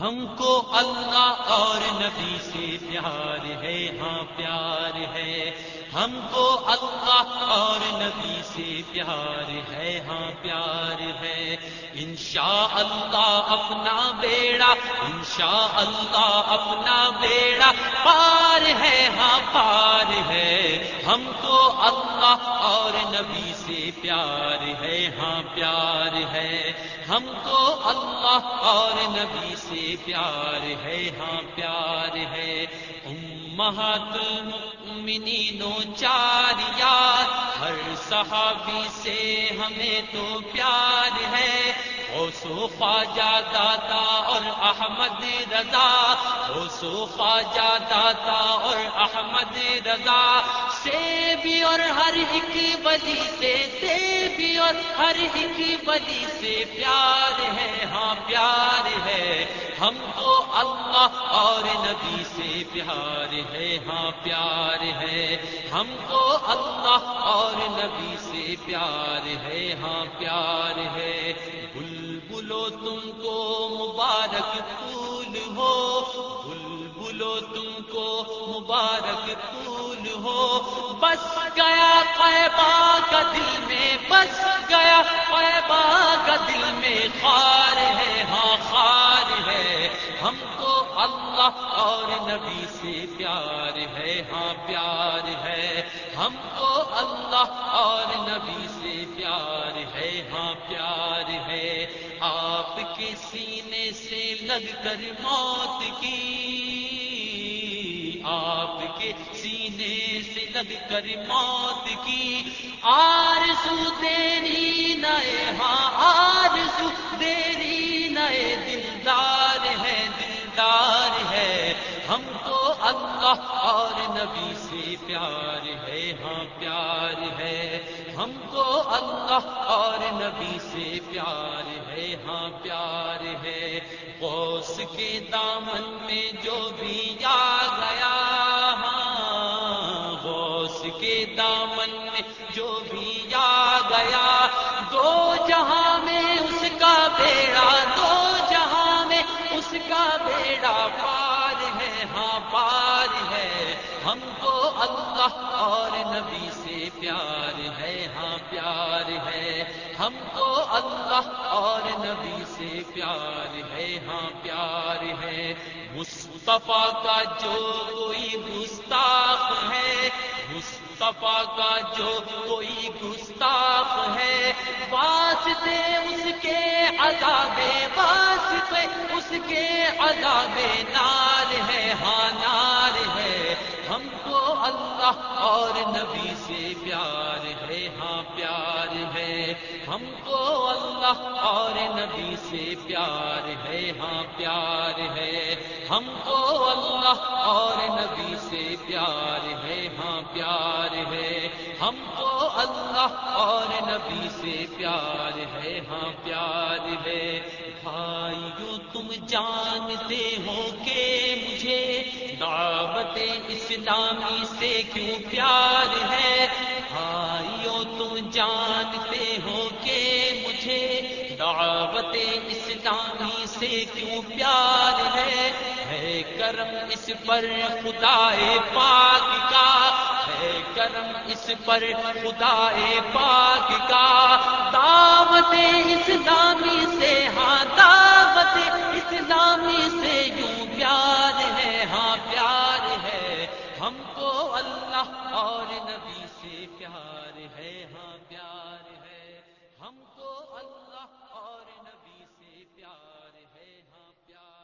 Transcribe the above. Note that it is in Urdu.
ہم کو اللہ اور نبی سے پیار ہے ہاں پیار ہے۔ ہم کو اللہ اور نبی سے پیار ہے ہاں پیار ہے۔ انشاء اللہ اپنا بیڑا انشاء اللہ اپنا بیڑا پار ہے ہاں پار ہے۔ ہم کو اللہ اور نبی سے پیار ہے ہاں پیار ہے۔ ہم کو اللہ اور نبی سے پیار ہے ہاں پیار ہے۔ امہات المؤمنینوں چار یار ہر صحابی سے ہمیں تو پیار ہے او صوفا داتا اور احمد رضا او صوفا داتا اور احمد رضا سے بھی اور ہر ایک بلی سے سے بھی اور ہر ایک بلی سے پیار ہے ہاں پیار ہے۔ ہم کو اللہ اور نبی سے پیار ہے ہاں پیار ہے۔ ہم کو اللہ اور نبی سے پیار ہے ہاں پیار ہے۔ بل بلو تم کو مبارک پھول ہو۔ مبارک پھول ہو۔ بس گیا قیبا کا دل میں، بس گیا قیبا کا دل میں۔ خار ہے ہاں خار ہے۔ ہم کو اللہ اور نبی سے پیار ہے ہاں پیار ہے۔ ہم کو اللہ اور نبی سے پیار ہے ہاں پیار ہے۔ آپ کے سینے سے لگ کر موت کی آپ کے سینے سے لگ کر موت کی آرزو دیری نئے ہاں آرزو دیری نئے دلدار ہے دلدار ہے۔ ہم کو اللہ اور نبی سے پیار ہے ہاں پیار ہے۔ ہم کو اللہ اور نبی سے پیار ہے ہاں پیار ہے۔ غوث کے دامن میں جو بھی آ پار ہے۔ ہم کو اللہ اور نبی سے پیار ہے ہاں پیار ہے۔ ہم کو اللہ اور نبی سے پیار ہے ہاں پیار ہے۔ مصطفیٰ کا جو کوئی گستاخ ہے، مصطفیٰ کا جو کوئی گستاخ ہے، واسطے اس کے عذاب، واسطے اس کے عذاب نار ہاں نار ہے۔ ہم کو اللہ اور نبی سے پیار ہے ہاں پیار ہے۔ ہم کو اللہ اور نبی سے پیار ہے ہاں پیار ہے۔ ہم کو اللہ اور نبی سے پیار ہے ہاں پیار ہے۔ ہم کو اللہ اور نبی سے پیار ہے ہاں پیار ہے۔ بھائیو، تم جانتے ہو کہ مجھے دعوت اسلامی سے کیوں پیار ہے۔ بھائیو تم جانتے ہو کہ مجھے دعوت اسلامی سے کیوں پیار ہے؟ ہے کرم اس پر خدا پاک کا۔ ہے کرم اس پر خدا پاک کا۔ دعوت اسلامی ہم کو اللہ اور نبی سے پیار ہے ہاں پیار۔